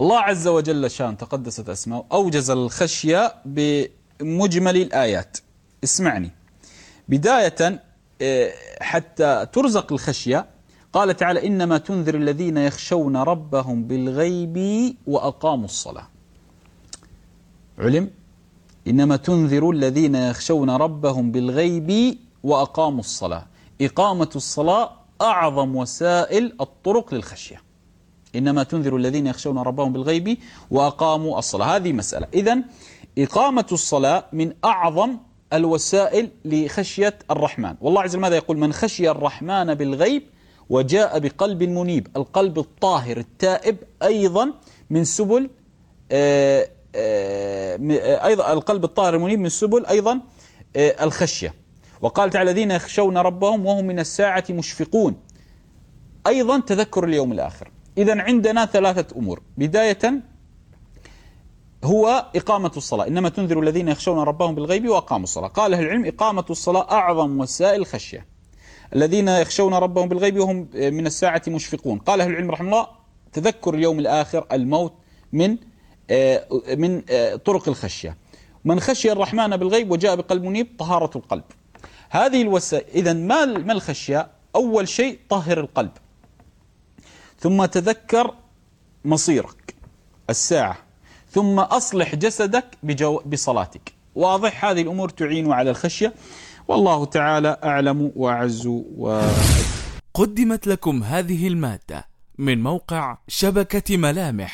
الله عز وجل شان تقدست أسماء أوجز الخشية بمجمل الآيات. اسمعني. بداية آه، حتى ترزق الخشية قال تعالى إنما تنذر الذين يخشون ربهم بالغيب وأقاموا الصلاة. علم؟ إنما تنذر الذين يخشون ربهم بالغيب وأقاموا الصلاة. إقامة الصلاة أعظم وسائل الطرق للخشية. إنما تنذر الذين يخشون ربهم بالغيب وأقاموا الصلاة. هذه مسألة. إذا إقامة الصلاة من أعظم الوسائل لخشية الرحمن. والله عز وجل ماذا يقول؟ من خشي الرحمن بالغيب وجاء بقلب منيب. القلب الطاهر التائب أيضا من سبل آه، آه، آه، أيضا القلب الطاهر المنيب من سبل أيضا الخشية. وقال تعالى الذين يخشون ربهم وهم من الساعة مشفقون. أيضا تذكر اليوم الآخر. إذا عندنا ثلاثة أمور. بداية هو إقامة الصلاة. إنما تنذر الذين يخشون ربهم بالغيب وأقاموا الصلاة. قال أهل العلم إقامة الصلاة أعظم وسائل الخشية الذين يخشون ربهم بالغيب وهم من الساعة مشفقون. قال أهل العلم رحمه الله تذكر اليوم الآخر الموت من آه، من آه، طرق الخشية. من خشي الرحمن بالغيب وجاء بقلب منيب طهارة القلب. هذه الوسائل إذا ما ما الخشية؟ أول شيء طهر القلب. ثم تذكر مصيرك الساعة. ثم أصلح جسدك بجو بصلاتك. واضح؟ هذه الأمور تعين على الخشية. والله تعالى أعلم وأعز و... قدمت لكم هذه المادة من موقع شبكة ملامح.